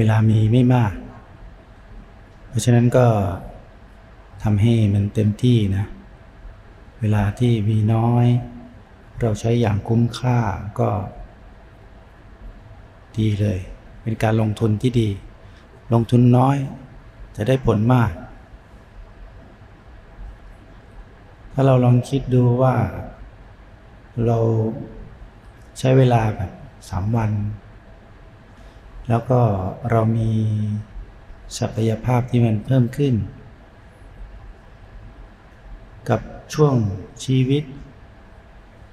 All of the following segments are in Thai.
เวลามีไม่มาก เพราะฉะนั้นก็ทำให้มันเต็มที่นะ เวลาที่มีน้อย เราใช้อย่างคุ้มค่าก็ ดีเลย เป็นการลงทุนที่ดี ลงทุนน้อย จะได้ผลมาก ถ้าเราลองคิดดูว่า เราใช้เวลาแบบสามวัน แล้วก็เรามีศักยภาพที่มันเพิ่มขึ้น กับช่วงชีวิต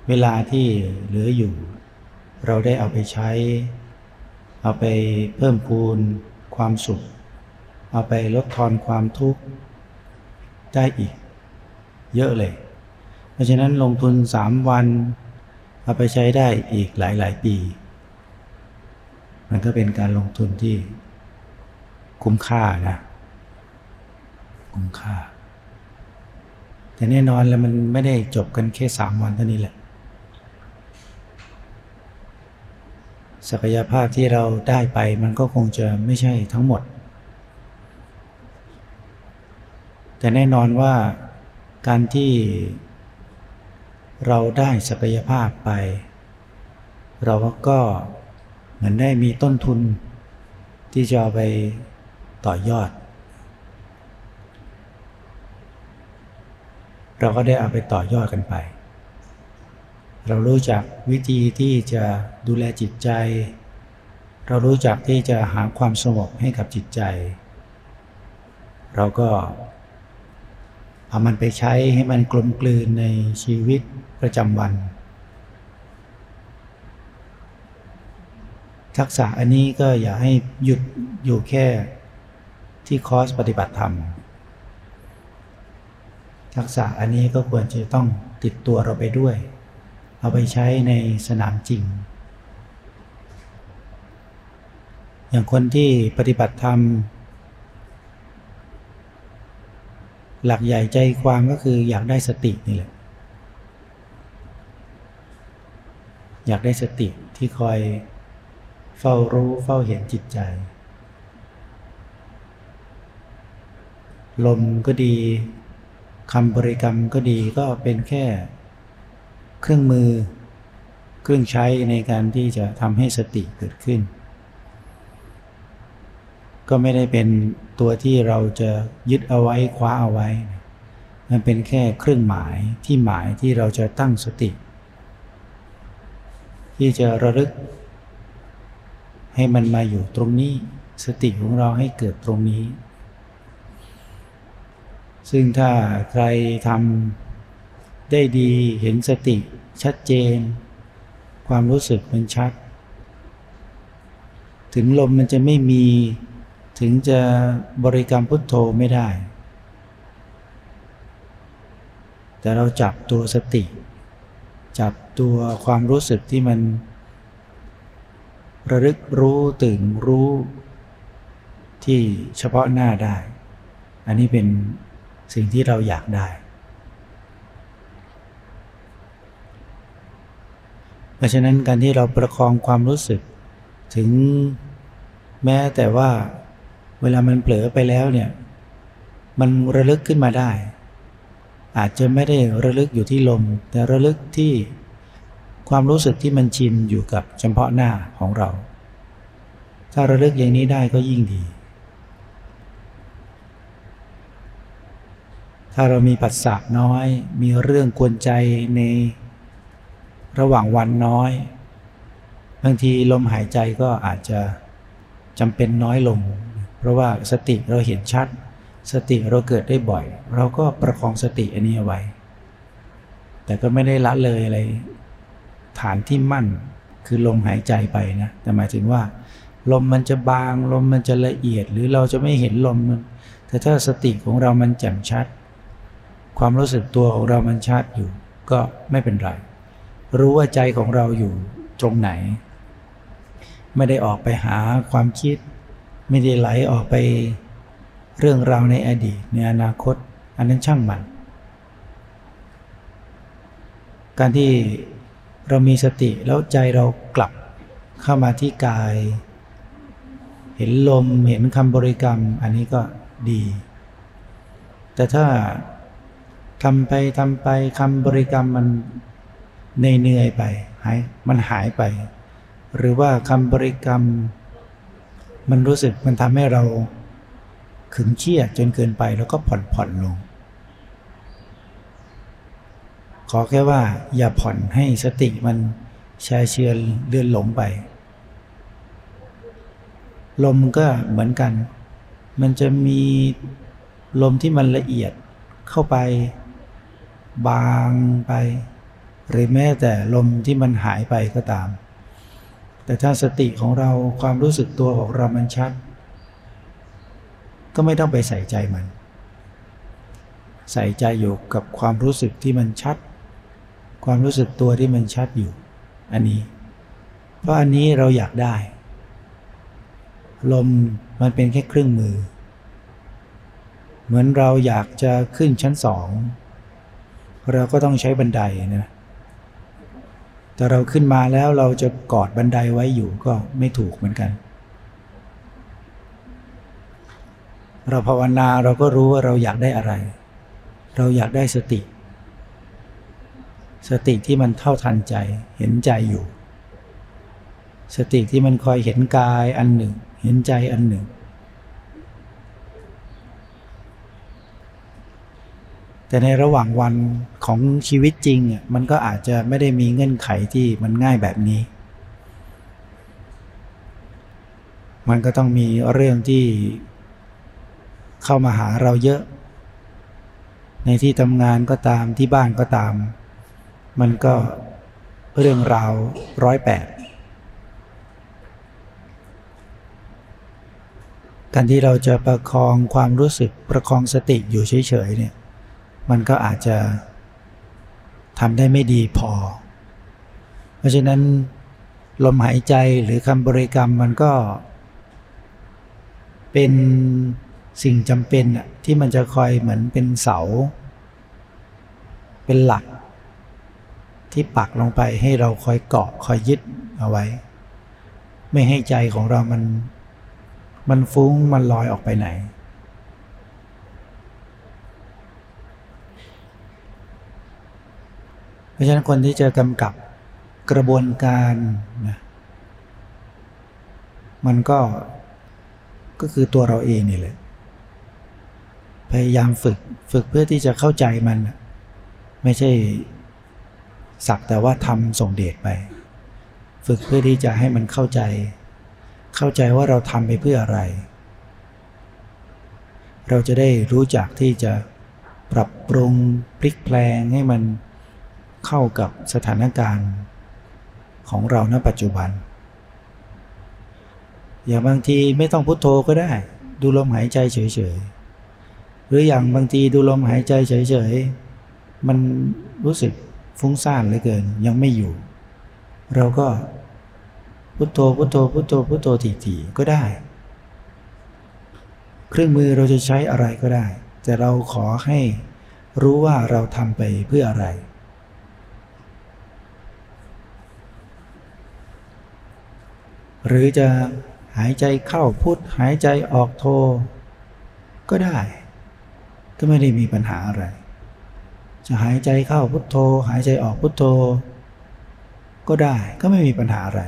เวลาที่เหลืออยู่ เราได้เอาไปใช้ เอาไปเพิ่มพูนความสุข เอาไปลดทอนความทุกข์ ได้อีก เยอะเลย เพราะฉะนั้นลงทุนสามวัน เอาไปใช้ได้อีกหลาย ๆ ปี มันก็เป็นการลงทุนที่คุ้มค่านะ คุ้มค่า แต่แน่นอนแล้วมันไม่ได้จบกันแค่สามวันเท่านี้แหละ ศักยภาพที่เราได้ไปมันก็คงจะไม่ใช่ทั้งหมด แต่แน่นอนว่าการที่เราได้ศักยภาพไป เราก็ เหมือนได้มีต้นทุนที่จะเอาไปต่อยอด เราก็ได้เอาไปต่อยอดกันไป เรารู้จักวิธีที่จะดูแลจิตใจ เรารู้จักที่จะหาความสงบให้กับจิตใจ เราก็เอามันไปใช้ให้มันกลมกลืนในชีวิตประจำวัน ทักษะอันนี้ก็อย่าให้หยุดอยู่แค่ที่คอร์สปฏิบัติธรรม ทักษะอันนี้ก็ควรจะต้องติดตัวเราไปด้วย เอาไปใช้ในสนามจริง อย่างคนที่ปฏิบัติธรรม หลักใหญ่ใจความก็คืออยากได้สตินี่แหละ อยากได้สติที่คอย เฝ้ารู้เฝ้าเห็นจิตใจ ลมก็ดีคำบริกรรมก็ดีก็เป็นแค่ เครื่องมือ เครื่องใช้ในการที่จะทำให้สติเกิดขึ้น ก็ไม่ได้เป็นตัวที่เราจะยึดเอาไว้คว้าเอาไว้ มันเป็นแค่เครื่องหมายที่หมายที่เราจะตั้งสติ ที่จะระลึก ให้มันมาอยู่ตรงนี้ สติของเราให้เกิดตรงนี้ ซึ่งถ้าใครทำได้ดีเห็นสติชัดเจน ความรู้สึกมันชัด ถึงลมมันจะไม่มี ถึงจะบริกรรมพุทโธไม่ได้ แต่เราจับตัวสติ จับตัวความรู้สึกที่มัน ระลึกรู้ตื่นรู้ที่เฉพาะหน้าได้ อันนี้เป็นสิ่งที่เราอยากได้ เพราะฉะนั้นการที่เราประคองความรู้สึก ถึงแม้แต่ว่าเวลามันเผลอไปแล้วเนี่ย มันระลึกขึ้นมาได้ อาจจะไม่ได้ระลึกอยู่ที่ลม แต่ระลึกที่ ความรู้สึกที่มันชินอยู่กับเฉพาะหน้าของเรา ถ้าระลึกอย่างนี้ได้ก็ยิ่งดี ถ้าเรามีปัสสะน้อย มีเรื่องกวนใจในระหว่างวันน้อย บางทีลมหายใจก็อาจจะจำเป็นน้อยลง เพราะว่าสติเราเห็นชัด สติเราเกิดได้บ่อย เราก็ประคองสติอันนี้เอาไว้ แต่ก็ไม่ได้ละเลยอะไร ฐานที่มั่น คือลมหายใจไปนะแต่หมายถึงว่า ลมมันจะบางลมมันจะละเอียดหรือเราจะไม่เห็นลมมันแต่ถ้าสติของเรามันแจ่มชัด ความรู้สึกตัวของเรามันชัดอยู่ ก็ไม่เป็นไร รู้ว่าใจของเราอยู่ตรงไหน ไม่ได้ออกไปหาความคิด ไม่ได้ไหลออกไปเรื่องราวในอดีตในอนาคต อันนั้นช่างมัน การที่ เรามีสติแล้วใจเรากลับเข้ามาที่กาย เห็นลมเห็นคำบริกรรมอันนี้ก็ดี แต่ถ้าทำไปทำไปคำบริกรรมมันเหนื่อยไปหายมันหายไป หรือว่าคำบริกรรม มันรู้สึกมันทำให้เราขึงเครียดจนเกินไปแล้วก็ผ่อนผ่อนลง ขอแค่ว่าอย่าผ่อนให้สติมันแช่เชือนเลื่อนหลงไป ลมก็เหมือนกัน มันจะมีลมที่มันละเอียดเข้าไป บางไป หรือแม้แต่ลมที่มันหายไปก็ตาม แต่ถ้าสติของเราความรู้สึกตัวของเรามันชัด ก็ไม่ต้องไปใส่ใจมัน ใส่ใจอยู่กับความรู้สึกที่มันชัด ความรู้สึกตัวที่มันชัดอยู่ อันนี้ เพราะอันนี้เราอยากได้ ลมมันเป็นแค่เครื่องมือ เหมือนเราอยากจะขึ้นชั้นสอง เราก็ต้องใช้บันไดนะแต่เราขึ้นมาแล้วเราจะกอดบันไดไว้อยู่ก็ไม่ถูกเหมือนกัน เราภาวนาเราก็รู้ว่าเราอยากได้อะไร เราอยากได้สติ สติที่มันเท่าทันใจเห็นใจอยู่ สติที่มันคอยเห็นกายอันหนึ่ง เห็นใจอันหนึ่ง แต่ในระหว่างวันของชีวิตจริงอะมันก็อาจจะไม่ได้มีเงื่อนไขที่มันง่ายแบบนี้ มันก็ต้องมีเรื่องที่เข้ามาหาเราเยอะ ในที่ทำงานก็ตามที่บ้านก็ตาม มันก็เรื่องราวร้อยแปดการที่เราจะประคองความรู้สึกประคองสติอยู่เฉยๆเนี่ยมันก็อาจจะทำได้ไม่ดีพอ เพราะฉะนั้นลมหายใจหรือคำบริกรรมมันก็ เป็นสิ่งจำเป็นที่มันจะคอยเหมือนเป็นเสา เป็นหลัก ที่ปักลงไปให้เราคอยเกาะคอยยึดเอาไว้ ไม่ให้ใจของเรามัน มันฟุ้งมันลอยออกไปไหน เพราะฉะนั้นคนที่จะกำกับกระบวนการนะมันก็ก็คือตัวเราเองนี่แหละพยายามฝึกฝึกเพื่อที่จะเข้าใจมัน ไม่ใช่ สักแต่ว่าทำส่งเดชไป ฝึกเพื่อที่จะให้มันเข้าใจ เข้าใจว่าเราทำไปเพื่ออะไร เราจะได้รู้จักที่จะปรับปรุงพลิกแปลงให้มันเข้ากับสถานการณ์ของเราณปัจจุบัน อย่างบางทีไม่ต้องพุโทโธก็ได้ ดูลมหายใจเฉยๆ หรืออย่างบางทีดูลมหายใจเฉยๆ มันรู้สึก ฟุ้งซ่านเหลือเกิน ยังไม่อยู่ เราก็พุโทโธพุโทโธพุโทโธพุโทโธถี่ๆก็ได้ เครื่องมือเราจะใช้อะไรก็ได้ แต่เราขอให้รู้ว่าเราทำไปเพื่ออะไร หรือจะหายใจเข้าพุทหายใจออกโทก็ได้ ก็ไม่ได้มีปัญหาอะไร จะหายใจเข้าพุทโธ หายใจออกพุทโธ ก็ได้ก็ไม่มีปัญหาอะไร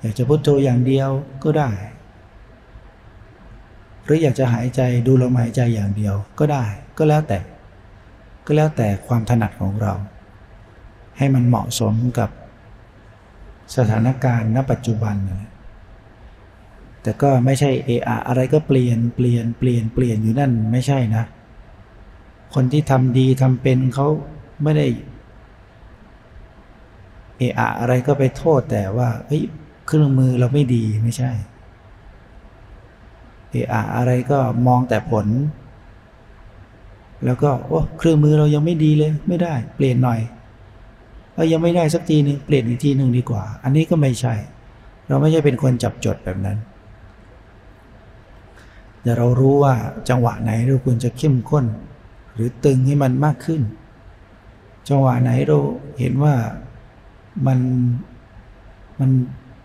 อยากจะพุทโธอย่างเดียวก็ได้ หรืออยากจะหายใจดูลมหายใจอย่างเดียวก็ได้ก็แล้วแต่ ก็แล้วแต่ความถนัดของเรา ให้มันเหมาะสมกับสถานการณ์ณปัจจุบันนะ แต่ก็ไม่ใช่เออะอะไรก็เปลี่ยนเปลี่ยนเปลี่ยนเปลี่ยนอยู่นั่นไม่ใช่นะ คนที่ทำดีทำเป็นเขาไม่ได้เออะอะไรก็ไปโทษแต่ว่าเฮ้ยเครื่องมือเราไม่ดีไม่ใช่เออะอะไรก็มองแต่ผล แล้วก็โอ้เครื่องมือเรายังไม่ดีเลยไม่ได้ เปลี่ยนหน่อยเรายังไม่ได้สักทีหนึ่งเปลี่ยนอีกทีหนึ่งดีกว่า อันนี้ก็ไม่ใช่ เราไม่ใช่เป็นคนจับจดแบบนั้น แต่เรารู้ว่าจังหวะไหนเราควรจะเข้มข้น หรือตึงให้มันมากขึ้น จังหวะไหนเราเห็นว่ามันมัน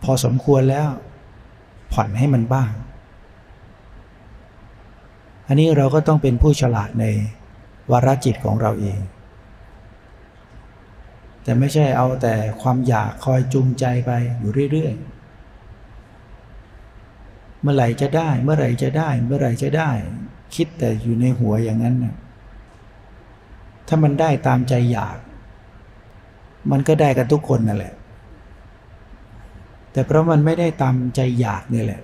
พอสมควรแล้ว ผ่อนให้มันบ้าง อันนี้เราก็ต้องเป็นผู้ฉลาดในวาระจิตของเราเอง แต่ไม่ใช่เอาแต่ความอยากคอยจูงใจไปอยู่เรื่อยๆ เมื่อไหร่จะได้ เมื่อไหร่จะได้ เมื่อไหร่จะได้ คิดแต่อยู่ในหัวอย่างนั้นนะถ้ามันได้ตามใจอยาก มันก็ได้กันทุกคนนั่นแหละ แต่เพราะมันไม่ได้ตามใจอยากนี่แหละ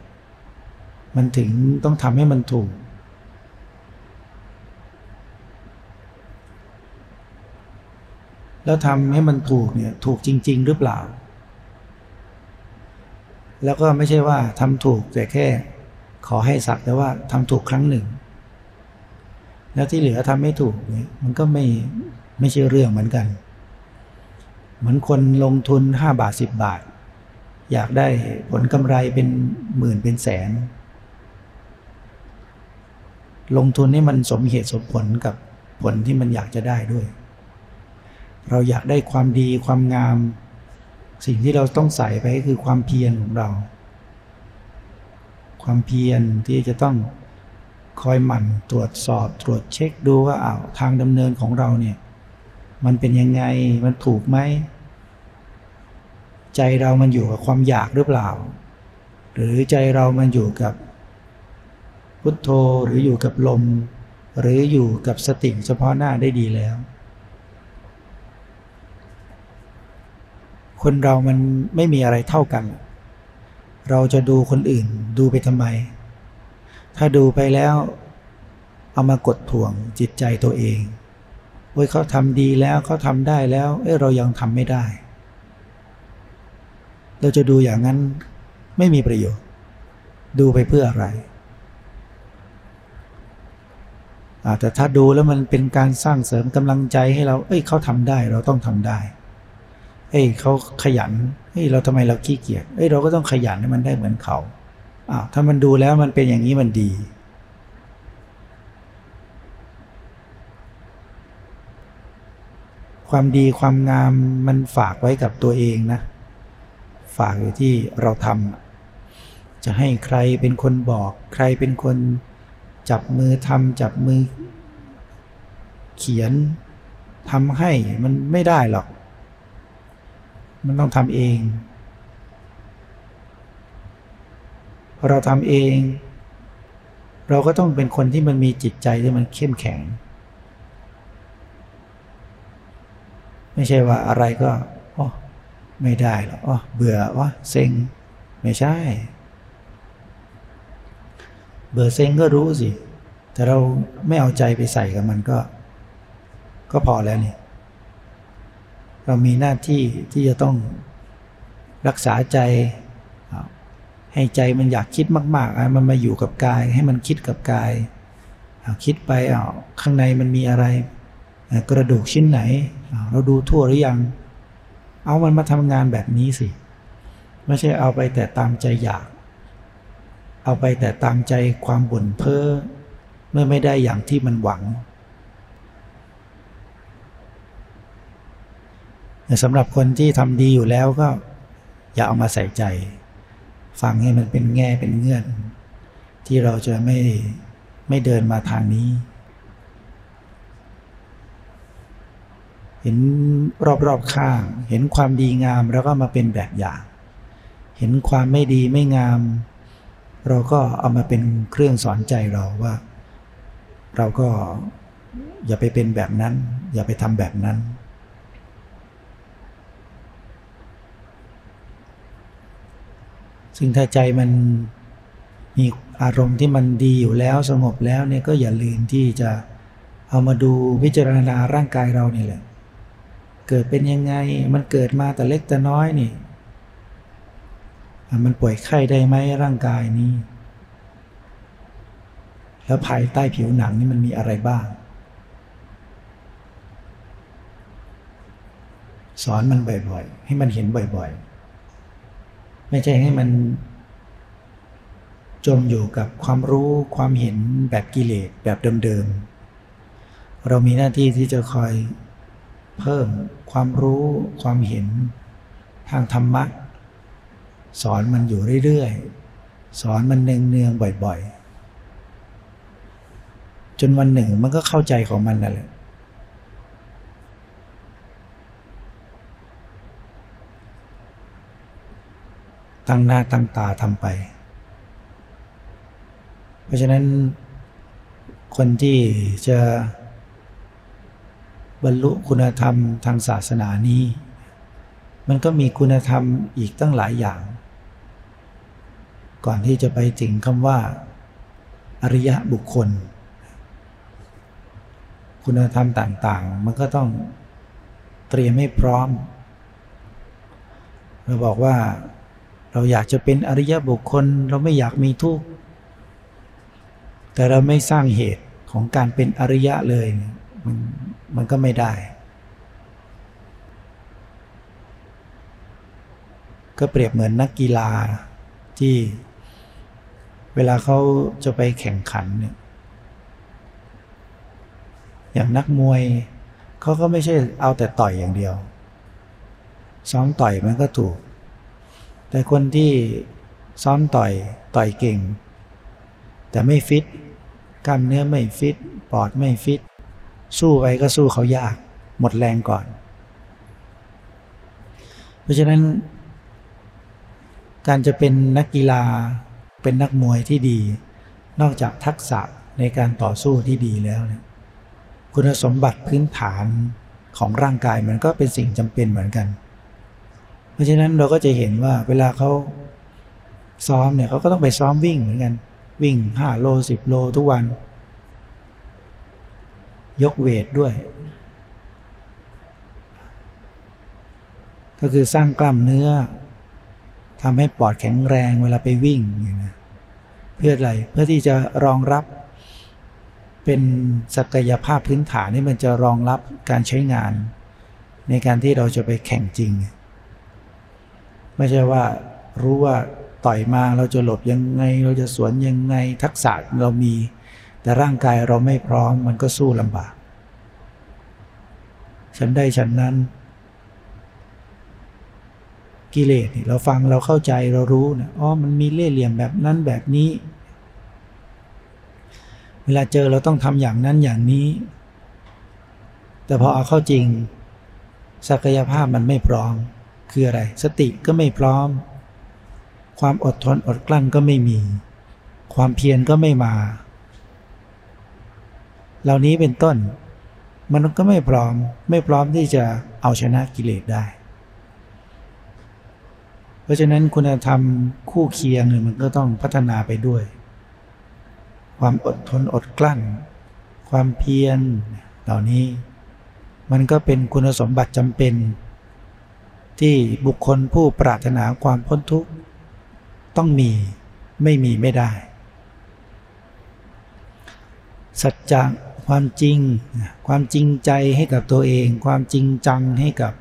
มันถึงต้องทำให้มันถูก แล้วทำให้มันถูกเนี่ย ถูกจริง ๆ หรือเปล่า แล้วก็ไม่ใช่ว่าทำถูกแต่แค่ ขอให้สักแต่ว่าทำถูกครั้งหนึ่ง แล้วที่เหลือทำไม่ถูกเนี่ยมันก็ไม่ไม่ใช่เรื่องเหมือนกัน เหมือนคนลงทุนห้าบาทสิบบาท อยากได้ผลกำไรเป็นหมื่นเป็นแสน ลงทุนให้มันสมเหตุสมผลกับผลที่มันอยากจะได้ด้วย เราอยากได้ความดีความงาม สิ่งที่เราต้องใส่ไปก็คือความเพียรของเรา ความเพียรที่จะต้องคอยหมั่นตรวจสอบตรวจเช็คดูว่าอ้าวทางดำเนินของเราเนี่ยมันเป็นยังไงมันถูกไหมใจเรามันอยู่กับความอยากหรือเปล่า หรือใจเรามันอยู่กับพุทโธหรืออยู่กับลม หรืออยู่กับสติเฉพาะหน้าได้ดีแล้ว คนเรามันไม่มีอะไรเท่ากัน เราจะดูคนอื่นดูไปทำไม ถ้าดูไปแล้ว เอามากดถ่วงจิตใจตัวเองโอ้ยเขาทำดีแล้วเขาทำได้แล้วเอ้เรายังทำไม่ได้ เราจะดูอย่างนั้นไม่มีประโยชน์ ดูไปเพื่ออะไรแต่ถ้าดูแล้วมันเป็นการสร้างเสริมกำลังใจให้เรา เอ้ยเขาทำได้เราต้องทำได้ เอ้ยเขาขยันเอ้ยเราทำไมเราขี้เกียจเอ้ยเราก็ต้องขยันให้มันได้เหมือนเขาอ้าวถ้ามันดูแล้วมันเป็นอย่างนี้มันดี ความดีความงามมันฝากไว้กับตัวเองนะ ฝากอยู่ที่เราทำจะให้ใครเป็นคนบอก ใครเป็นคนจับมือทำจับมือ เขียนทำให้มันไม่ได้หรอก มันต้องทำเองพอเราทำเอง เราก็ต้องเป็นคนที่มันมีจิตใจที่มันเข้มแข็ง ไม่ใช่ว่าอะไรก็อ๋อไม่ได้หรอกอ๋อเบื่อวะเซ็ง ไม่ใช่ เบื่อเซ็งก็รู้สิ แต่เราไม่เอาใจไปใส่กับมันก็ ก็พอแล้วนี่ เรามีหน้าที่ที่จะต้องรักษาใจ ให้ใจมันอยากคิดมากๆมันมาอยู่กับกาย ให้มันคิดกับกายคิดไปอ่าข้างในมันมีอะไร กระดูกชิ้นไหน เราดูทั่วหรือยัง เอามันมาทำงานแบบนี้สิ ไม่ใช่เอาไปแต่ตามใจอยาก เอาไปแต่ตามใจความบ่นเพ้อเมื่อไม่ได้อย่างที่มันหวังแต่ สำหรับคนที่ทำดีอยู่แล้วก็ อย่าเอามาใส่ใจ ฟังให้มันเป็นแง่เป็นเงื่อน ที่เราจะไม่ไม่เดินมาทางนี้ เห็นรอบๆข้าง เห็นความดีงามแล้วก็มาเป็นแบบอย่าง เห็นความไม่ดีไม่งาม เราก็เอามาเป็นเครื่องสอนใจเราว่า เราก็อย่าไปเป็นแบบนั้น อย่าไปทำแบบนั้น ซึ่งถ้าใจมันมีอารมณ์ที่มันดีอยู่แล้วสงบแล้วเนี่ยก็อย่าลืมที่จะเอามาดูพิจารณาร่างกายเรานี่แหละ เกิดเป็นยังไงมันเกิดมาแต่เล็กแต่น้อยนี่ มันป่วยไข้ได้ไหมร่างกายนี้ แล้วภายใต้ผิวหนังนี่มันมีอะไรบ้าง สอนมันบ่อยๆ ให้มันเห็นบ่อยๆ ไม่ใช่ให้มันจมอยู่กับความรู้ความเห็นแบบกิเลสแบบเดิมๆ เรามีหน้าที่ที่จะคอยเพิ่มความรู้ความเห็นทางธรรมะ สอนมันอยู่เรื่อยๆ สอนมันเนืองๆบ่อยๆ จนวันหนึ่งมันก็เข้าใจของมันนั่นแหละ ตั้งหน้าตั้งตาทำไป เพราะฉะนั้น คนที่จะบรรลุคุณธรรมทางศาสนานี้ มันก็มีคุณธรรมอีกตั้งหลายอย่าง ก่อนที่จะไปถึงคำว่า อริยะบุคคล คุณธรรมต่างๆ มันก็ต้องเตรียมให้พร้อมเราบอกว่า เราอยากจะเป็นอริยบุคคล เราไม่อยากมีทุกข์แต่เราไม่สร้างเหตุของการเป็นอริยะเลยมันมันก็ไม่ได้ ก็เปรียบเหมือนนักกีฬาที่เวลาเขาจะไปแข่งขันเนี่ยอย่างนักมวยเขาก็ไม่ใช่เอาแต่ต่อยอย่างเดียว ซ้อมต่อยมันก็ถูก แต่คนที่ซ้อมต่อยต่อยเก่ง แต่ไม่ฟิตกล้ามเนื้อไม่ฟิตปอดไม่ฟิต สู้ไปก็สู้เขายาก หมดแรงก่อน เพราะฉะนั้น การจะเป็นนักกีฬาเป็นนักมวยที่ดี นอกจากทักษะในการต่อสู้ที่ดีแล้วเนี่ยคุณสมบัติพื้นฐานของร่างกายมันก็เป็นสิ่งจำเป็นเหมือนกัน เพราะฉะนั้นเราก็จะเห็นว่าเวลาเขาซ้อมเนี่ยเขาก็ต้องไปซ้อมวิ่งเหมือนกัน วิ่งห้าโลสิบโลทุกวัน ยกเวทด้วย ก็คือสร้างกล้ามเนื้อทำให้ปอดแข็งแรงเวลาไปวิ่งอย่างนี้เพื่ออะไรเพื่อที่จะรองรับเป็นศักยภาพพื้นฐานที่มันจะรองรับการใช้งาน ในการที่เราจะไปแข่งจริง ไม่ใช่ว่ารู้ว่าต่อยมาเราจะหลบยังไง เราจะสวนยังไงทักษะเรามี แต่ร่างกายเราไม่พร้อมมันก็สู้ลำบาก ฉันได้ฉันนั้น กิเลสเราฟังเราเข้าใจเรารู้นะอ๋อมันมีเล่ห์เหลี่ยมแบบนั้นแบบนี้ เวลาเจอเราต้องทำอย่างนั้นอย่างนี้ แต่พอเอาเข้าจริง ศักยภาพมันไม่พร้อม คืออะไร สติก็ไม่พร้อม ความอดทนอดกลั้นก็ไม่มี ความเพียรก็ไม่มา เหล่านี้เป็นต้น มันก็ไม่พร้อมไม่พร้อมที่จะเอาชนะกิเลสได้ เพราะฉะนั้นคุณธรรมคู่เคียงเนี่ยมันก็ต้องพัฒนาไปด้วย ความอดทนอดกลั้น ความเพียรเหล่านี้ มันก็เป็นคุณสมบัติจำเป็น ที่บุคคลผู้ปรารถนาความพ้นทุกข์ ต้องมีไม่มีไม่ได้ สัจจะความจริง ความจริงใจให้กับตัวเอง ความจริงจังให้กับ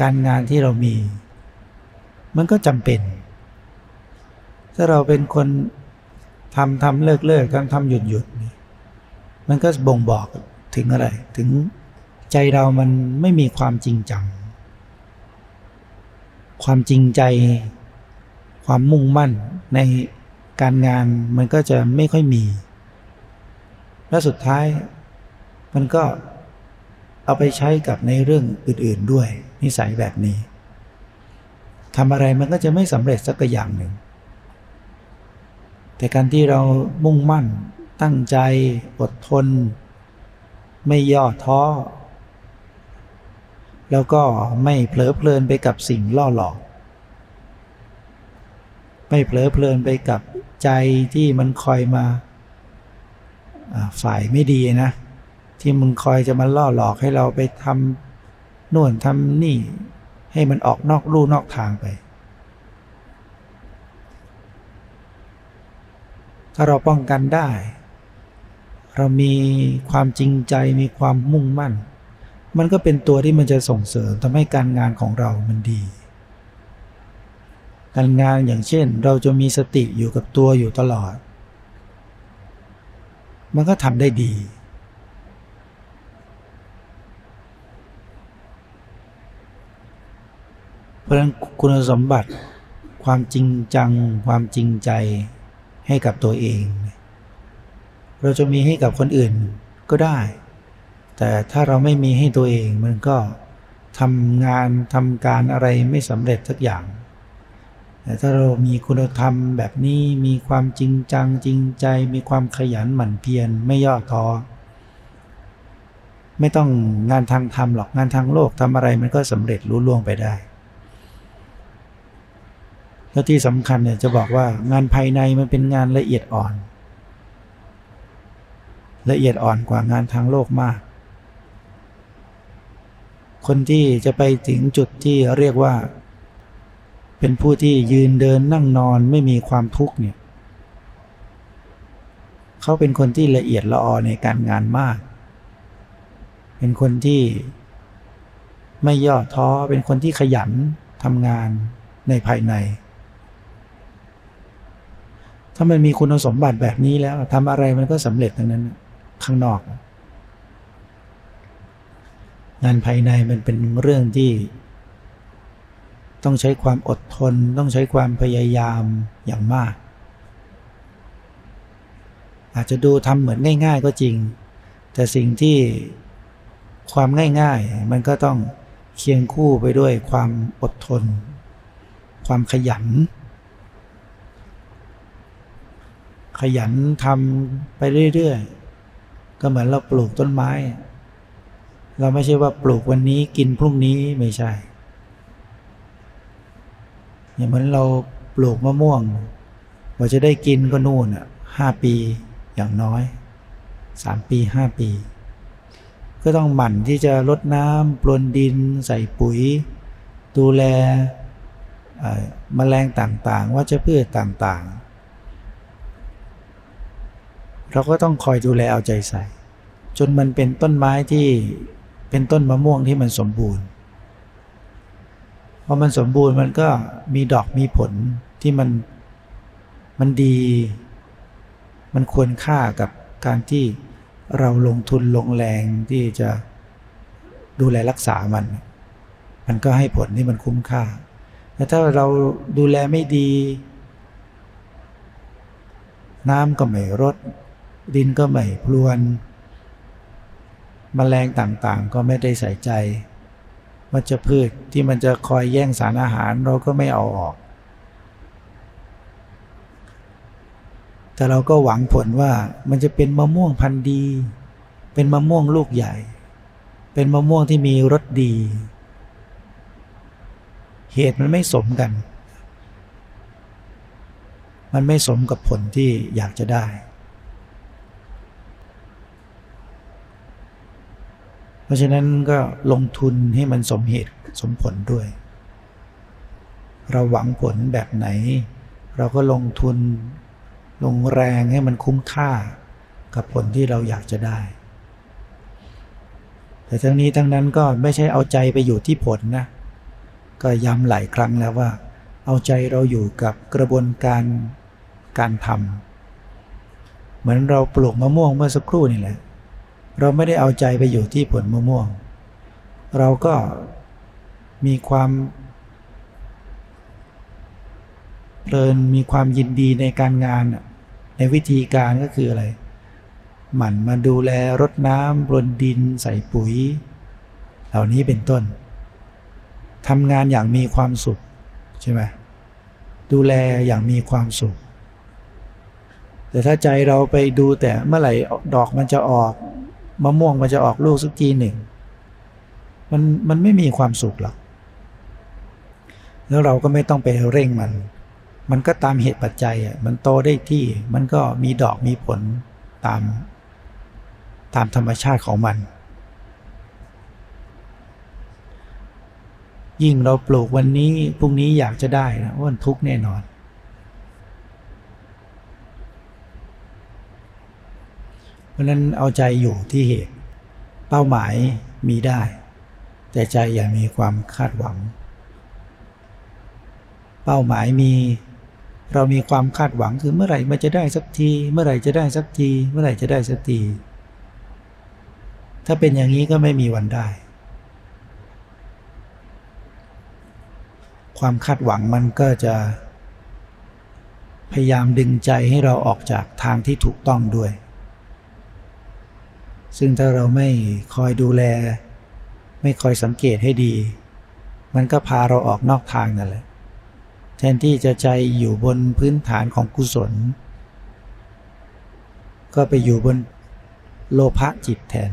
การงานที่เรามี มันก็จำเป็น ถ้าเราเป็นคนทำทำเลิกเลิกทำทำหยุดหยุดมันก็บ่งบอกถึงอะไร ถึงใจเรามันไม่มีความจริงจัง ความจริงใจ ความมุ่งมั่นในการงานมันก็จะไม่ค่อยมี และสุดท้ายมันก็เอาไปใช้กับในเรื่องอื่น ๆด้วย นิสัยแบบนี้ทำอะไรมันก็จะไม่สำเร็จสักอย่างหนึ่ง แต่การที่เรามุ่งมั่นตั้งใจอดทน ไม่ย่อท้อ แล้วก็ไม่เผลอเพลินไปกับสิ่งล่อหลอก ไม่เผลอเพลินไปกับใจที่มันคอยมาฝ่ายไม่ดีนะ ที่มึงคอยจะมาล่อหลอกให้เราไปทำน่วนทำนี่ ให้มันออกนอกลู่นอกทางไป ถ้าเราป้องกันได้ เรามีความจริงใจมีความมุ่งมั่น มันก็เป็นตัวที่มันจะส่งเสริมทำให้การงานของเรามันดี การงานอย่างเช่น เราจะมีสติอยู่กับตัวอยู่ตลอด มันก็ทำได้ดี เพราะฉะนั้นคุณสมบัติความจริงจัง ความจริงใจให้กับตัวเอง เราจะมีให้กับคนอื่นก็ได้ แต่ถ้าเราไม่มีให้ตัวเองมันก็ทำงานทำการอะไรไม่สำเร็จสักอย่าง แต่ถ้าเรามีคุณธรรมแบบนี้มีความจริงจังจริงใจ มีความขยันหมั่นเพียรไม่ย่อท้อไม่ต้องงานทางธรรมหรอกงานทางโลกทำอะไรมันก็สำเร็จรู้ล่วงไปได้แล้วที่สำคัญเนี่ยจะบอกว่างานภายในมันเป็นงานละเอียดอ่อน ละเอียดอ่อนกว่างานทางโลกมาก คนที่จะไปถึงจุดที่เรียกว่า เป็นผู้ที่ยืนเดินนั่งนอนไม่มีความทุกข์เนี่ยเขาเป็นคนที่ละเอียดละออในการงานมาก เป็นคนที่ไม่ย่อท้อ เป็นคนที่ขยันทำงานในภายใน ถ้ามันมีคุณสมบัติแบบนี้แล้วทำอะไรมันก็สำเร็จทั้งนั้น ข้างนอก งานภายในมันเป็นเรื่องที่ ต้องใช้ความอดทน ต้องใช้ความพยายามอย่างมาก อาจจะดูทำเหมือนง่าย ๆ ก็จริง แต่สิ่งที่ความง่ายๆ มันก็ต้องเคียงคู่ไปด้วยความอดทน ความขยัน ขยันทำไปเรื่อยๆ ก็เหมือนเราปลูกต้นไม้ เราไม่ใช่ว่าปลูกวันนี้กินพรุ่งนี้ไม่ใช่ อย่างเหมือนเราปลูกมะม่วงว่าจะได้กินก็นู่นอะห้าปีอย่างน้อยสามปีห้าปี ก็ต้องหมั่นที่จะลดน้ำปลนดิน ใส่ปุ๋ย ดูแลมแมลงต่างๆว่าจะพืชต่างๆ เราก็ต้องคอยดูแลเอาใจใส่ จนมันเป็นต้นไม้ที่ เป็นต้นมะม่วงที่มันสมบูรณ์พอมันสมบูรณ์มันก็มีดอกมีผลที่มันมันดี มันควรค่ากับการที่เราลงทุนลงแรงที่จะดูแลรักษามัน มันก็ให้ผลที่มันคุ้มค่า แต่ถ้าเราดูแลไม่ดี น้ำก็ไม่รด ดินก็ไม่พลวน มแมลงต่างๆ ก็ไม่ได้ใส่ใจวัชพืชที่มันจะคอยแย่งสารอาหารเราก็ไม่เอาออก แต่เราก็หวังผลว่ามันจะเป็นมะม่วงพันธุ์ดี เป็นมะม่วงลูกใหญ่ เป็นมะม่วงที่มีรสดี เหตุมันไม่สมกัน มันไม่สมกับผลที่อยากจะได้ เพราะฉะนั้นก็ลงทุนให้มันสมเหตุสมผลด้วย เราหวังผลแบบไหน เราก็ลงทุนลงแรงให้มันคุ้มค่ากับผลที่เราอยากจะได้ แต่ทั้งนี้ทั้งนั้นก็ไม่ใช่เอาใจไปอยู่ที่ผลนะ ก็ย้ำหลายครั้งแล้วว่า เอาใจเราอยู่กับกระบวนการการทำเหมือนเราปลูกมะม่วงเมื่อสักครู่นี่แหละ เราไม่ได้เอาใจไปอยู่ที่ผลมะม่วง เราก็มีความเพลินมีความยินดีในการงานในวิธีการก็คืออะไร หมั่นมาดูแลรดน้ำรนดินใส่ปุ๋ย เหล่านี้เป็นต้นทำงานอย่างมีความสุขใช่ไหมดูแลอย่างมีความสุข แต่ถ้าใจเราไปดูแต่เมื่อไหร่ดอกมันจะออก มะม่วงมันจะออกลูกสักทีหนึ่ง มันมันไม่มีความสุขหรอก แล้วเราก็ไม่ต้องไปเร่งมัน มันก็ตามเหตุปัจจัยอะมันโตได้ที่มันก็มีดอกมีผลตาม ตามธรรมชาติของมัน ยิ่งเราปลูกวันนี้พรุ่งนี้อยากจะได้นะว่ามันทุกแน่นอน ราะนั้นเอาใจอยู่ที่เหตุ เป้าหมายมีได้ แต่ใจอย่ามีความคาดหวัง เป้าหมายมี เรามีความคาดหวังคือเมื่อไหร่มันจะได้สักที เมื่อไหร่จะได้สักที เมื่อไหร่จะได้สักที ถ้าเป็นอย่างนี้ก็ไม่มีวันได้ ความคาดหวังมันก็จะ พยายามดึงใจให้เราออกจากทางที่ถูกต้องด้วย ซึ่งถ้าเราไม่คอยดูแล ไม่คอยสังเกตให้ดี มันก็พาเราออกนอกทางนั่นแหละ แทนที่จะใจอยู่บนพื้นฐานของกุศล ก็ไปอยู่บนโลภะจิตแทน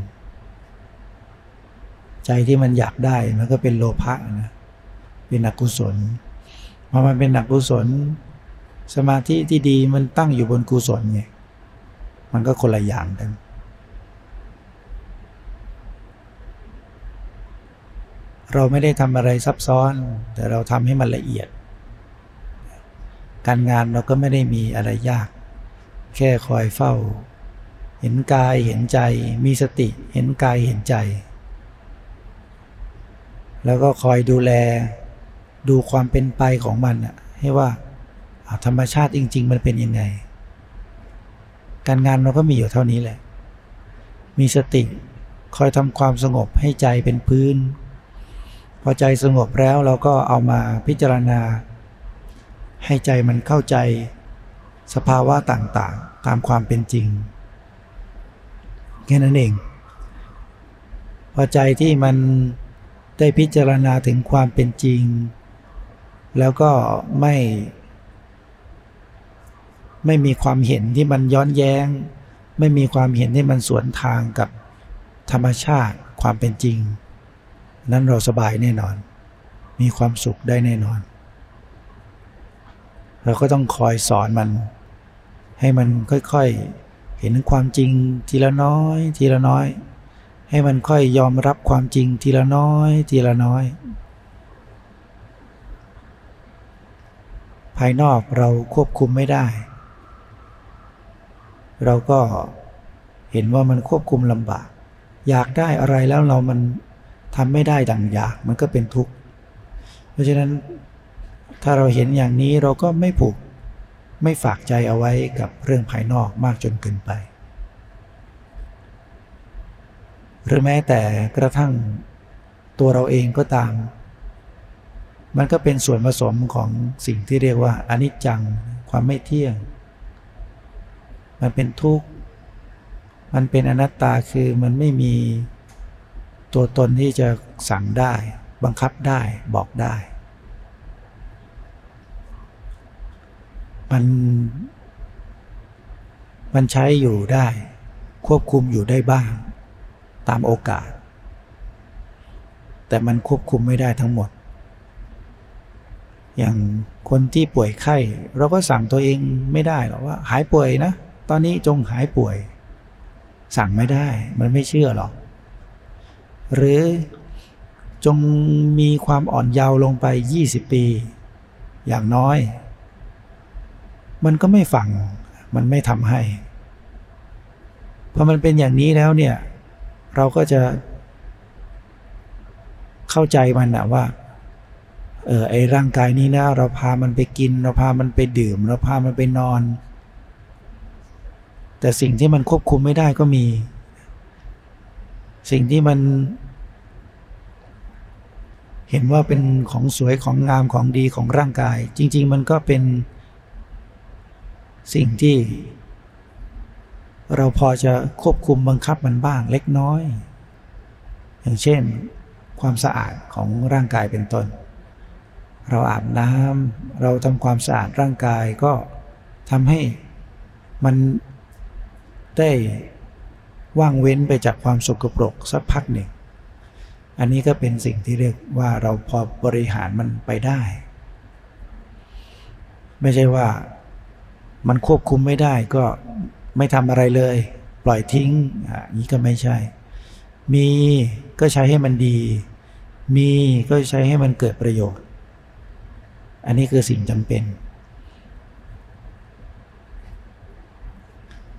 ใจที่มันอยากได้มันก็เป็นโลภะนะเป็นอกุศลพอมันเป็นอกุศล สมาธิที่ดีมันตั้งอยู่บนกุศลไงมันก็คนละอย่างกัน เราไม่ได้ทำอะไรซับซ้อน แต่เราทำให้มันละเอียด การงานเราก็ไม่ได้มีอะไรยาก แค่คอยเฝ้า เห็นกายเห็นใจ มีสติเห็นกายเห็นใจ แล้วก็คอยดูแลดูความเป็นไปของมันอะให้ว่าธรรมชาติจริง ๆ มันเป็นยังไง การงานเราก็มีอยู่เท่านี้แหละ มีสติคอยทำความสงบให้ใจเป็นพื้น พอใจสงบแล้วเราก็เอามาพิจารณา ให้ใจมันเข้าใจสภาวะต่างๆ ตามความเป็นจริงแค่นั้นเอง พอใจที่มันได้พิจารณาถึงความเป็นจริง แล้วก็ไม่ ไม่มีความเห็นที่มันย้อนแย้ง ไม่มีความเห็นที่มันสวนทางกับธรรมชาติความเป็นจริง นั้นเราสบายแน่นอน มีความสุขได้แน่นอน เราก็ต้องคอยสอนมัน ให้มันค่อยๆ เห็นความจริงทีละน้อย ทีละน้อย ให้มันค่อยยอมรับความจริงทีละน้อย ทีละน้อย ภายนอกเราควบคุมไม่ได้ เราก็เห็นว่ามันควบคุมลำบาก อยากได้อะไรแล้วเรามัน ทำไม่ได้ดังอยากมันก็เป็นทุกข์ เพราะฉะนั้นถ้าเราเห็นอย่างนี้เราก็ไม่ผูกไม่ฝากใจเอาไว้กับเรื่องภายนอกมากจนเกินไป หรือแม้แต่กระทั่งตัวเราเองก็ตาม มันก็เป็นส่วนผสมของสิ่งที่เรียกว่าอนิจจังความไม่เที่ยง มันเป็นทุกข์ มันเป็นอนัตตาคือมันไม่มี ตัวตนที่จะสั่งได้ บังคับได้บอกได้ มัน มันใช้อยู่ได้ ควบคุมอยู่ได้บ้าง ตามโอกาส แต่มันควบคุมไม่ได้ทั้งหมด อย่างคนที่ป่วยไข้ เราก็สั่งตัวเองไม่ได้หรอกว่า หายป่วยนะ ตอนนี้จงหายป่วย สั่งไม่ได้ มันไม่เชื่อหรอก หรือจงมีความอ่อนเยาว์ลงไป 20 ปี อย่างน้อย มันก็ไม่ฟัง มันไม่ทำให้พอมันเป็นอย่างนี้แล้วเนี่ย เราก็จะเข้าใจมันนะว่า เออไอร่างกายนี้นะ เราพามันไปกิน เราพามันไปดื่ม เราพามันไปนอน แต่สิ่งที่มันควบคุมไม่ได้ก็มี สิ่งที่มัน เห็นว่าเป็นของสวยของงามของดีของร่างกาย จริง ๆ มันก็เป็นสิ่งที่ เราพอจะควบคุมบังคับมันบ้างเล็กน้อย อย่างเช่น ความสะอาดของร่างกายเป็นต้น เราอาบน้ำเราทำความสะอาดร่างกายก็ทำให้มันได้ ว่างเว้นไปจากความสกปรกสักพักหนึ่ง อันนี้ก็เป็นสิ่งที่เรียกว่าเราพอบริหารมันไปได้ ไม่ใช่ว่ามันควบคุมไม่ได้ก็ไม่ทำอะไรเลย ปล่อยทิ้งอันนี้ก็ไม่ใช่ มีก็ใช้ให้มันดี มีก็ใช้ให้มันเกิดประโยชน์ อันนี้คือสิ่งจำเป็น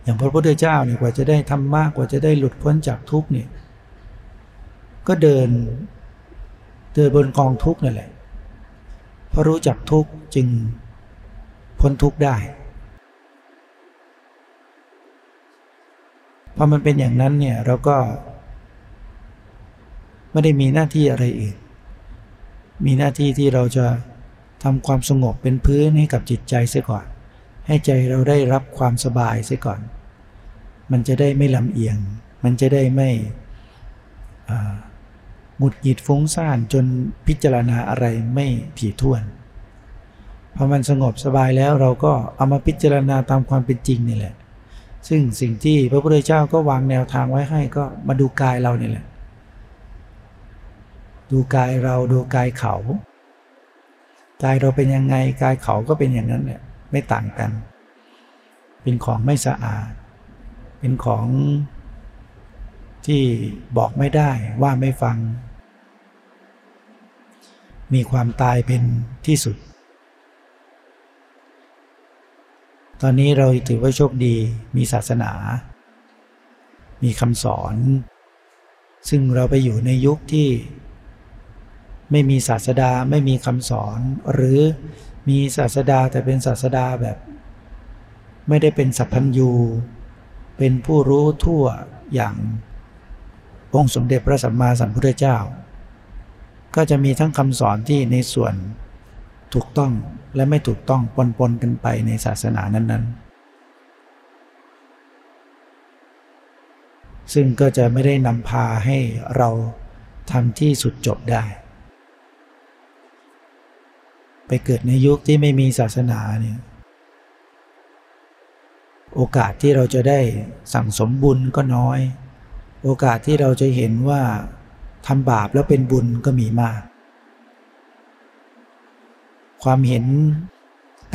อย่างพระพุทธเจ้าเนี่ยกว่าจะได้ทำมากกว่าจะได้หลุดพ้นจากทุกข์เนี่ยก็เดินเดินบนกองทุกข์นั่นแหละเพราะรู้จักทุกข์จึงพ้นทุกข์ได้พอมันเป็นอย่างนั้นเนี่ยเราก็ ไม่ได้มีหน้าที่อะไรอื่นมีหน้าที่ที่เราจะทำความสงบเป็นพื้นให้กับจิตใจเสียก่อน ให้ใจเราได้รับความสบายเสียก่อน มันจะได้ไม่ลำเอียง มันจะได้ไม่หงุดหงิดฟุ้งซ่านจนพิจารณาอะไรไม่ถี่ถ้วนพอมันสงบสบายแล้วเราก็เอามาพิจารณาตามความเป็นจริงนี่แหละ ซึ่งสิ่งที่พระพุทธเจ้าก็วางแนวทางไว้ให้ก็มาดูกายเรานี่แหละ ดูกายเราดูกายเขากายเราเป็นยังไงกายเขาก็เป็นอย่างนั้นแหละไม่ต่างกัน เป็นของไม่สะอาด เป็นของที่บอกไม่ได้ว่าไม่ฟัง มีความตายเป็นที่สุด ตอนนี้เราถือว่าโชคดีมีศาสนา มีคำสอน ซึ่งเราไปอยู่ในยุคที่ไม่มีศาสดาไม่มีคำสอน หรือมีศาสดาแต่เป็นศาสดาแบบ ไม่ได้เป็นสัพพัญญู เป็นผู้รู้ทั่วอย่างองค์สมเด็จพระสัมมาสัมพุทธเจ้า ก็จะมีทั้งคำสอนที่ในส่วนถูกต้องและไม่ถูกต้องปนๆกันไปในศาสนานั้น ๆ ซึ่งก็จะไม่ได้นำพาให้เราทำที่สุดจบได้ ไปเกิดในยุคที่ไม่มีศาสนาเนี่ย โอกาสที่เราจะได้สั่งสมบุญก็น้อย โอกาสที่เราจะเห็นว่าทำบาปแล้วเป็นบุญก็มีมาก ความเห็น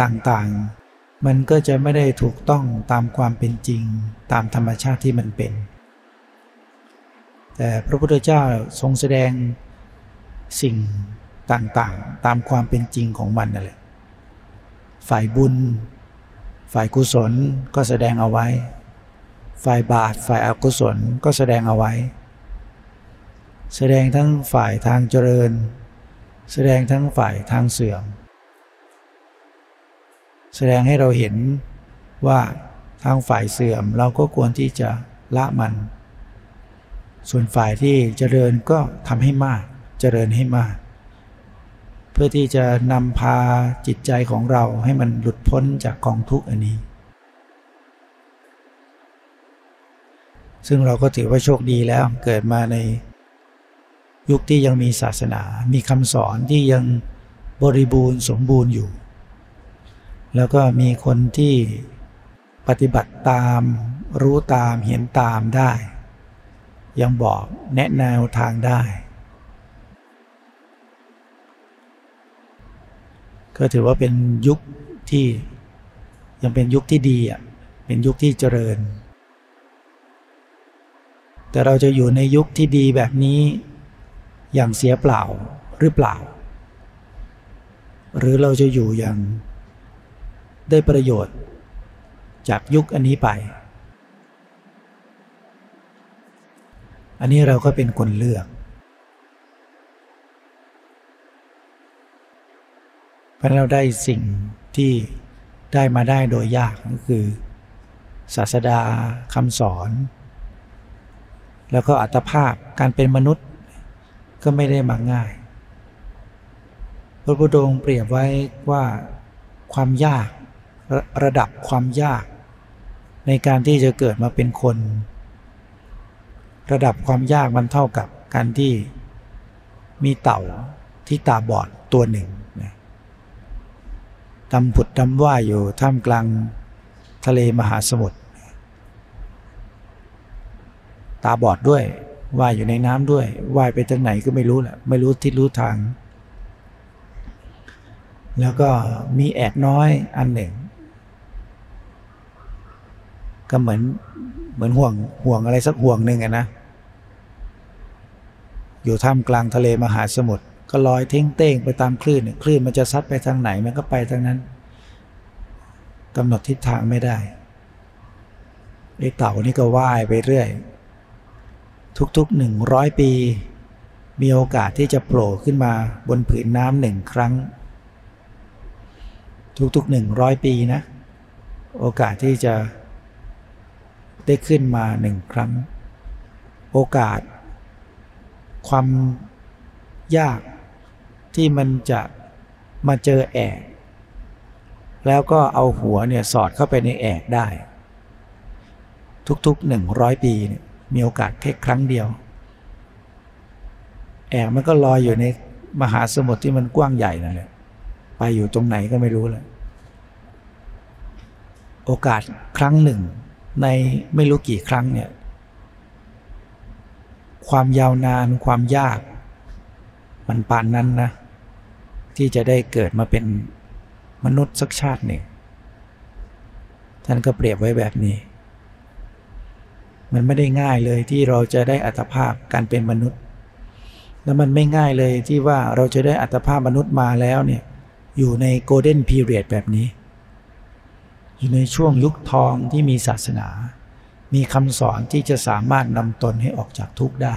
ต่างๆ มันก็จะไม่ได้ถูกต้องตามความเป็นจริง ตามธรรมชาติที่มันเป็น แต่พระพุทธเจ้าทรงแสดงสิ่งต่างๆ ตามความเป็นจริงของมันนั่นแหละ ฝ่ายบุญ ฝ่ายกุศลก็แสดงเอาไว้ ฝ่ายบาปฝ่ายอกุศลก็แสดงเอาไว้ แสดงทั้งฝ่ายทางเจริญ แสดงทั้งฝ่ายทางเสื่อม แสดงให้เราเห็นว่าทางฝ่ายเสื่อมเราก็ควรที่จะละมัน ส่วนฝ่ายที่เจริญก็ทำให้มาก เจริญให้มาก เพื่อที่จะนำพาจิตใจของเราให้มันหลุดพ้นจากกองทุกข์อันนี้ ซึ่งเราก็ถือว่าโชคดีแล้วเกิดมาในยุคที่ยังมีศาสนา มีคำสอนที่ยังบริบูรณ์สมบูรณ์อยู่ แล้วก็มีคนที่ปฏิบัติตามรู้ตามเห็นตามได้ ยังบอกแนะแนวทางได้ ก็ถือว่าเป็นยุคที่ยังเป็นยุคที่ดีอะเป็นยุคที่เจริญ แต่เราจะอยู่ในยุคที่ดีแบบนี้อย่างเสียเปล่าหรือเปล่า หรือเราจะอยู่อย่างได้ประโยชน์จากยุคอันนี้ไป อันนี้เราก็เป็นคนเลือก เพราะเราได้สิ่งที่ได้มาได้โดยยากก็คือ ศาสดาคำสอน แล้วก็อัตภาพการเป็นมนุษย์ก็ไม่ได้มาง่าย พระพุทธองค์เปรียบไว้ว่าความยากระระดับความยาก ในการที่จะเกิดมาเป็นคน ระดับความยากมันเท่ากับการที่มีเต่าที่ตาบอดตัวหนึ่ง ดำผุดดำว่ายอยู่ท่ามกลางทะเลมหาสมุทรตาบอดด้วยว่ายอยู่ในน้ำด้วยว่ายไปทางไหนก็ไม่รู้แหละไม่รู้ทิศรู้ทาง แล้วก็มีแอกน้อยอันหนึ่ง ก็เหมือนเหมือนห่วงห่วงอะไรสักห่วงหนึ่งอะนะ อยู่ท่ามกลางทะเลมหาสมุทร ก็ลอยเท่งเต้งไปตามคลื่นคลื่นมันจะซัดไปทางไหนมันก็ไปทางนั้นกำหนดทิศทางไม่ได้ไอ้เต่านี่ก็ว่ายไปเรื่อย ทุกๆหนึ่งร้อยปี มีโอกาสที่จะโผล่ขึ้นมาบนผืนน้ำหนึ่งครั้ง ทุกๆหนึ่งร้อยปีนะ โอกาสที่จะได้ขึ้นมาหนึ่งครั้ง โอกาส ความยาก ที่มันจะมาเจอแอกแล้วก็เอาหัวเนี่ยสอดเข้าไปในแอกได้ ทุกๆหนึ่งร้อยปีเนี่ยมีโอกาสแค่ครั้งเดียว แอกมันก็ลอยอยู่ในมหาสมุทรที่มันกว้างใหญ่นั่นแหละไปอยู่ตรงไหนก็ไม่รู้เลยโอกาสครั้งหนึ่งในไม่รู้กี่ครั้งเนี่ย ความยาวนานความยาก มันปานนั้นนะ ที่จะได้เกิดมาเป็นมนุษย์สักชาติหนึ่ง ท่านก็เปรียบไว้แบบนี้ มันไม่ได้ง่ายเลยที่เราจะได้อัตภาพการเป็นมนุษย์ แล้วมันไม่ง่ายเลยที่ว่าเราจะได้อัตภาพมนุษย์มาแล้วเนี่ยอยู่ในโกลเด้นพีเรียดแบบนี้ อยู่ในช่วงยุคทองที่มีศาสนา มีคำสอนที่จะสามารถนำตนให้ออกจากทุกข์ได้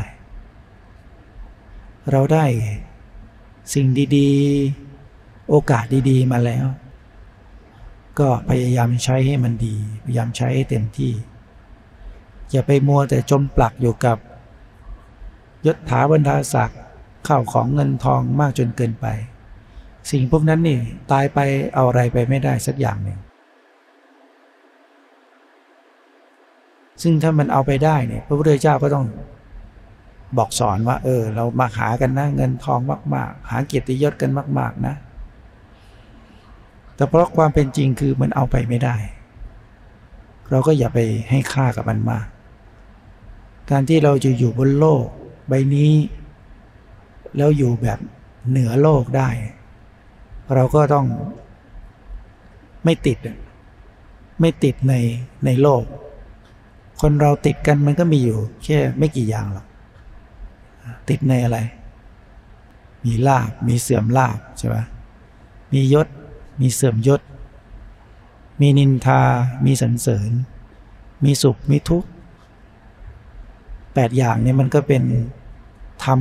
เราได้ สิ่งดีๆ โอกาสดีๆ มาแล้ว ก็พยายามใช้ให้มันดี พยายามใช้ให้เต็มที่ อย่าไปมัวแต่จมปลักอยู่กับยศถาบรรดาศักดิ์ข้าวของเงินทองมากจนเกินไป สิ่งพวกนั้นนี่ตายไปเอาอะไรไปไม่ได้สักอย่างหนึ่งซึ่งถ้ามันเอาไปได้เนี่ยพระพุทธเจ้าก็ต้อง บอกสอนว่า เออ เรามาหากันนะเงินทองมาก ๆ หาเกียรติยศกันมาก ๆ นะ แต่เพราะความเป็นจริงคือมันเอาไปไม่ได้ เราก็อย่าไปให้ค่ากับมันมาก การที่เราจะอยู่บนโลก ใบนี้ แล้วอยู่แบบเหนือโลกได้ เราก็ต้องไม่ติด ไม่ติดในในโลก คนเราติดกันมันก็มีอยู่แค่ไม่กี่อย่างหรอก ติดในอะไร มีลาบมีเสื่อมลาบใช่ไหมมียศ มีเสื่อมยศ มีนินทา มีสรรเสริญ มีสุข มีทุกข์แปดอย่างนี้มันก็เป็นธรรม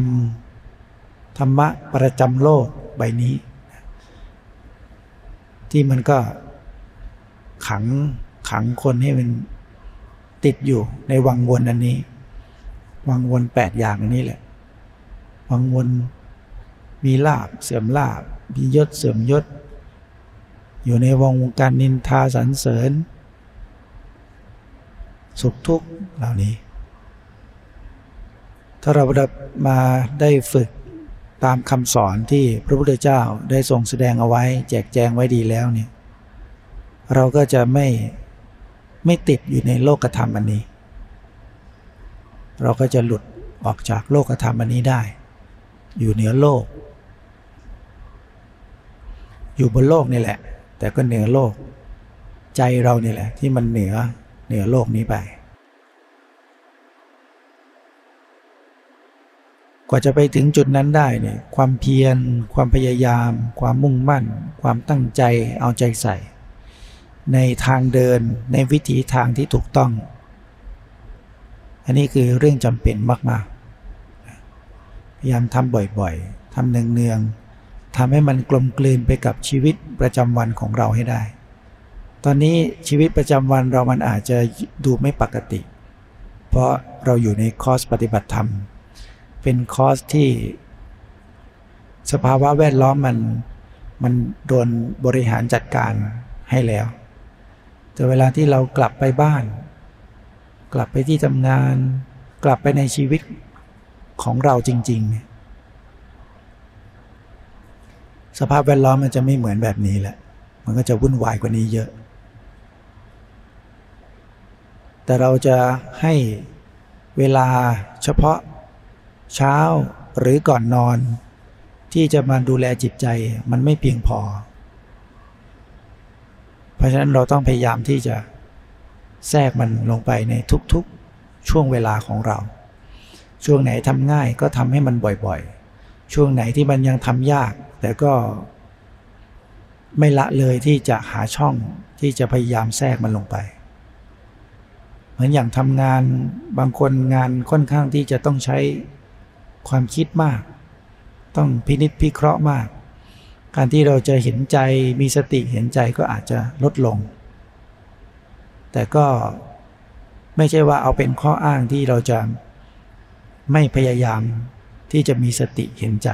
ธรรมะประจำโลกใบนี้ ที่มันก็ขังขังคนให้มันติดอยู่ในวังวนอันนี้ วังวนแปดอย่างนี้แหละ วังวน มีลาบเสื่อมลาบมียศเสื่อมยศ อยู่ในวงการนินทาสรรเสริญ สุขทุกข์เหล่านี้ ถ้าเรามาได้ฝึกตามคำสอนที่พระพุทธเจ้าได้ทรงแสดงเอาไว้ แจกแจงไว้ดีแล้วเนี่ยเราก็จะไม่ไม่ติดอยู่ในโลกธรรมอันนี้ เราก็จะหลุดออกจากโลกธรรมอันนี้ได้ อยู่เหนือโลก อยู่บนโลกนี่แหละ แต่ก็เหนือโลก ใจเรานี่แหละ ที่มันเหนือเหนือโลกนี้ไป กว่าจะไปถึงจุดนั้นได้เนี่ยความเพียร ความพยายาม ความมุ่งมั่น ความตั้งใจเอาใจใส่ ในทางเดินในวิถีทางที่ถูกต้อง อันนี้คือเรื่องจำเป็นมาก ๆ ยายามทำบ่อยๆทำเนืองๆทำให้มันกลมกลืนไปกับชีวิตประจำวันของเราให้ได้ ตอนนี้ชีวิตประจำวันเรามันอาจจะดูไม่ปกติ เพราะเราอยู่ในคอร์สปฏิบัติธรรม เป็นคอร์สที่ สภาวะแวดล้อมมันมันโดนบริหารจัดการให้แล้ว แต่เวลาที่เรากลับไปบ้าน กลับไปที่ทำงาน กลับไปในชีวิต ของเราจริงๆสภาพแวดล้อมมันจะไม่เหมือนแบบนี้แหละ มันก็จะวุ่นวายกว่านี้เยอะ แต่เราจะให้เวลาเฉพาะเช้าหรือก่อนนอน ที่จะมาดูแลจิตใจมันไม่เพียงพอ เพราะฉะนั้นเราต้องพยายามที่จะแทรกมันลงไปในทุกๆช่วงเวลาของเรา ช่วงไหนทำง่ายก็ทำให้มันบ่อยๆ ช่วงไหนที่มันยังทำยาก แต่ก็ไม่ละเลยที่จะหาช่องที่จะพยายามแทรกมันลงไป เหมือนอย่างทำงานบางคนงานค่อนข้างที่จะต้องใช้ความคิดมาก ต้องพินิจพิเคราะห์มาก การที่เราจะเห็นใจมีสติเห็นใจก็อาจจะลดลง แต่ก็ไม่ใช่ว่าเอาเป็นข้ออ้างที่เราจะ ไม่พยายามที่จะมีสติเห็นใจ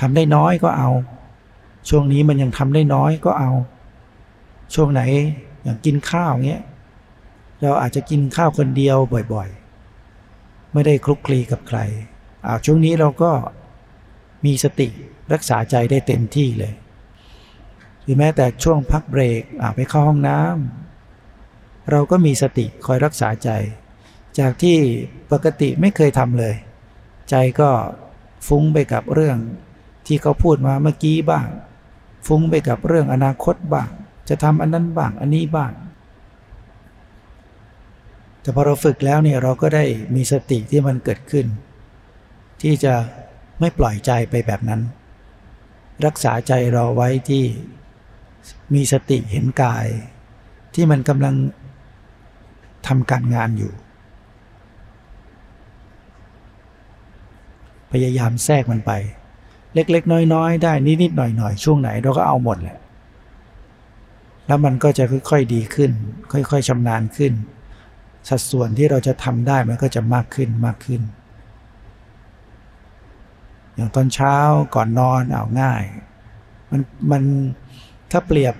ทำได้น้อยก็เอา ช่วงนี้มันยังทำได้น้อยก็เอา ช่วงไหนอย่างกินข้าวเงี้ยเราอาจจะกินข้าวคนเดียวบ่อยๆ ไม่ได้คลุกคลีกับใครอาช่วงนี้เราก็มีสติรักษาใจได้เต็มที่เลยหรือแม้แต่ช่วงพักเบรกอาไปเข้าห้องน้ำเราก็มีสติคอยรักษาใจ จากที่ปกติไม่เคยทำเลย ใจก็ฟุ้งไปกับเรื่อง ที่เขาพูดมาเมื่อกี้บ้าง ฟุ้งไปกับเรื่องอนาคตบ้าง จะทำอันนั้นบ้างอันนี้บ้าง แต่พอเราฝึกแล้วเนี่ยเราก็ได้มีสติที่มันเกิดขึ้น ที่จะไม่ปล่อยใจไปแบบนั้น รักษาใจเราไว้ที่มีสติเห็นกาย ที่มันกำลังทำการงานอยู่ พยายามแทรกมันไป เล็กๆ น้อยๆ ได้นิดๆหน่อยๆ ช่วงไหนเราก็เอาหมดแหละแล้วมันก็จะค่อยๆดีขึ้น ค่อยๆชำนาญขึ้น สัดส่วนที่เราจะทำได้มันก็จะมากขึ้นมากขึ้น อย่างตอนเช้าก่อนนอนเอาง่าย มันมันถ้าเปรียบ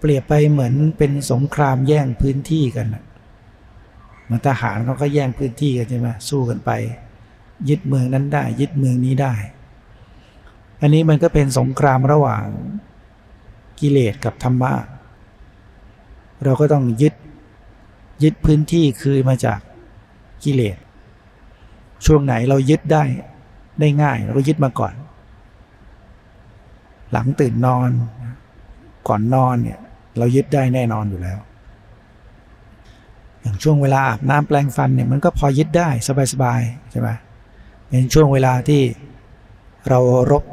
เปรียบไปเหมือนเป็นสงครามแย่งพื้นที่กันมือนทหารเขาก็แย่งพื้นที่กันใช่ไหมสู้กันไป ยึดเมืองนั้นได้ ยึดเมืองนี้ได้ อันนี้มันก็เป็นสงครามระหว่างกิเลสกับธรรมะ เราก็ต้องยึดยึดพื้นที่คือมาจากกิเลส ช่วงไหนเรายึดได้ได้ง่ายเราก็ยึดมาก่อน หลังตื่นนอน ก่อนนอนเนี่ยเรายึดได้แน่นอนอยู่แล้ว อย่างช่วงเวลาอาบน้ำแปลงฟันเนี่ยมันก็พอยึดได้สบายๆใช่ไหม เป็นช่วงเวลาที่เรารบ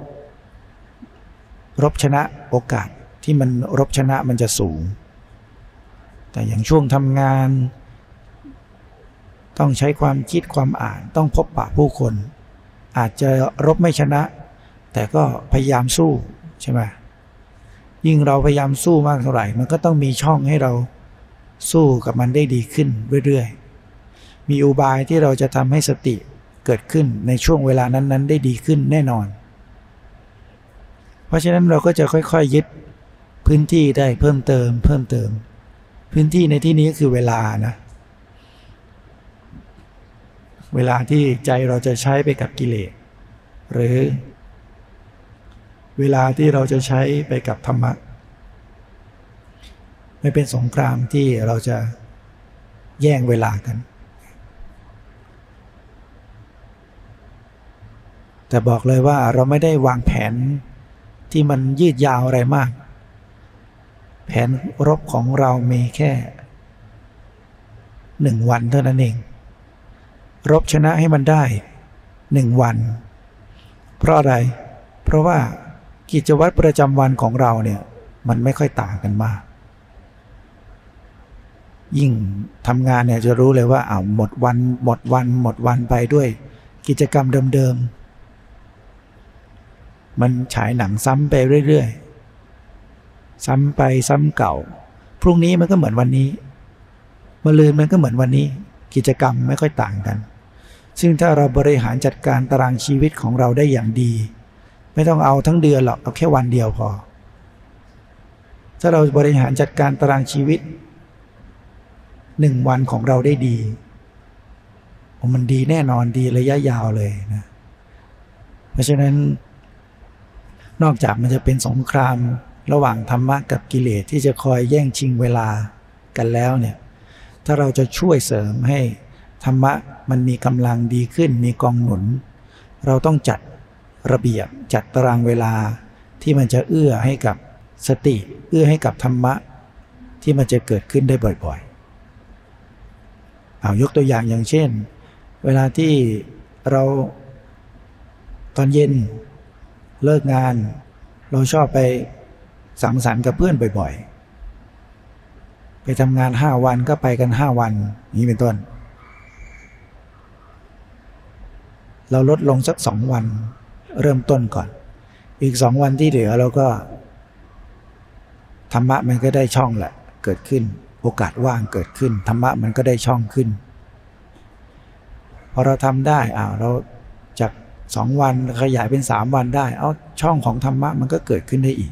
รบชนะโอกาสที่มันรบชนะมันจะสูง แต่อย่างช่วงทำงาน ต้องใช้ความคิดความอ่านต้องพบปะผู้คน อาจจะรบไม่ชนะ แต่ก็พยายามสู้ใช่ไหมยิ่งเราพยายามสู้มากเท่าไหร่ มันก็ต้องมีช่องให้เราสู้กับมันได้ดีขึ้นเรื่อยๆ มีอุบายที่เราจะทำให้สติ เกิดขึ้นในช่วงเวลานั้นๆ ได้ดีขึ้นแน่นอน เพราะฉะนั้นเราก็จะค่อยๆยยึดพื้นที่ได้เพิ่มเติม เพิ่มเติม พื้นที่ในที่นี้ก็คือเวลานะเวลาที่ใจเราจะใช้ไปกับกิเลสหรือ เวลาที่เราจะใช้ไปกับธรรมะไม่เป็นสงครามที่เราจะแย่งเวลากัน แต่บอกเลยว่าเราไม่ได้วางแผนที่มันยืดยาวอะไรมาก แผนรบของเรามีแค่หนึ่งวันเท่านั้นเอง รบชนะให้มันได้หนึ่งวัน เพราะอะไร เพราะว่ากิจวัตรประจำวันของเราเนี่ยมันไม่ค่อยต่างกันมาก ยิ่งทำงานเนี่ยจะรู้เลยว่าอ้าวหมดวันหมดวันหมดวันไปด้วย กิจกรรมเดิมๆ มันฉายหนังซ้ำไปเรื่อยๆ ซ้ำไปซ้ำเก่า พรุ่งนี้มันก็เหมือนวันนี้มะลืนมันก็เหมือนวันนี้ กิจกรรมไม่ค่อยต่างกัน ซึ่งถ้าเราบริหารจัดการตารางชีวิตของเราได้อย่างดี ไม่ต้องเอาทั้งเดือนหรอกเอาแค่วันเดียวพอ ถ้าเราบริหารจัดการตารางชีวิตหนึ่งวันของเราได้ดีมันดีแน่นอนดีระยะยาวเลยนะ เพราะฉะนั้น นอกจากมันจะเป็นสงครามระหว่างธรรมะกับกิเลสที่จะคอยแย่งชิงเวลากันแล้วเนี่ยถ้าเราจะช่วยเสริมให้ธรรมะมันมีกำลังดีขึ้นมีกองหนุน เราต้องจัดระเบียบจัดตารางเวลาที่มันจะเอื้อให้กับสติ เอื้อให้กับธรรมะ ที่มันจะเกิดขึ้นได้บ่อยๆ เอายกตัวอย่างอย่างเช่น เวลาที่เราตอนเย็น เลิกงาน เราชอบไปสังสรรค์กับเพื่อนบ่อยๆ ไปทำงานห้าวันก็ไปกันห้าวันนี้เป็นต้น เราลดลงสักสองวันเริ่มต้นก่อน อีกสองวันที่เหลือเราก็ ธรรมะมันก็ได้ช่องแหละ เกิดขึ้น โอกาสว่างเกิดขึ้น ธรรมะมันก็ได้ช่องขึ้น พอเราทำได้อ้าวเรา สองวันขยายเป็นสามวันได้ เอาช่องของธรรมะมันก็เกิดขึ้นได้อีก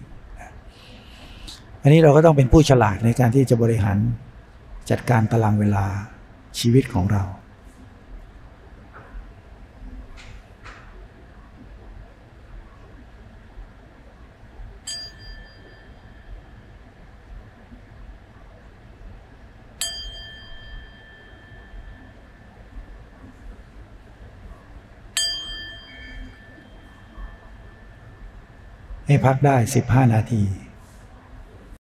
อันนี้เราก็ต้องเป็นผู้ฉลาดในการที่จะบริหารจัดการตารางเวลาชีวิตของเรา ให้พักได้ 15 นาที